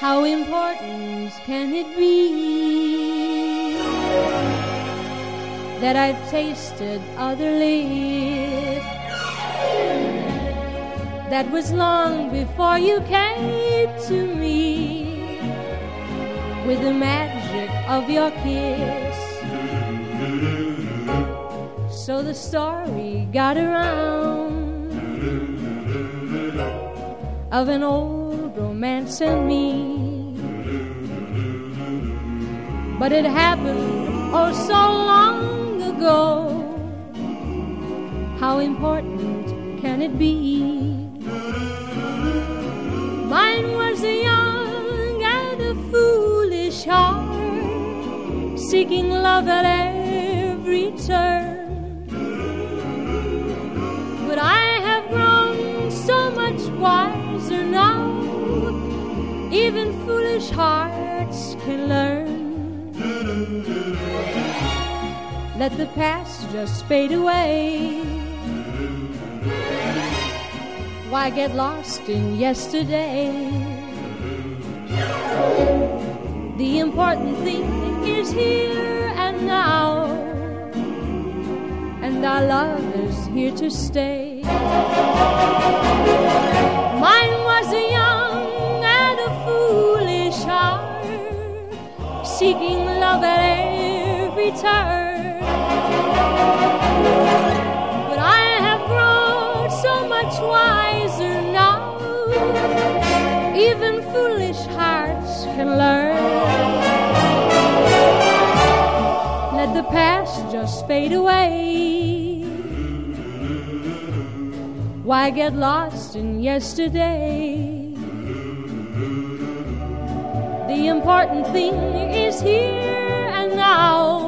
How important can it be that I've tasted other lips? That was long before you came to me with the magic of your kiss. So the story got around of an old romance and me. But it happened oh so long ago. How important can it be? Mine was a young and a foolish heart, seeking love at every turn. Foolish hearts can learn. Let the past just fade away. Why get lost in yesterday? The important thing is here and now, and our love is here to stay. Seeking love at every turn. But I have grown so much wiser now, even foolish hearts can learn. Let the past just fade away. Why get lost in yesterday? Important thing is here and now,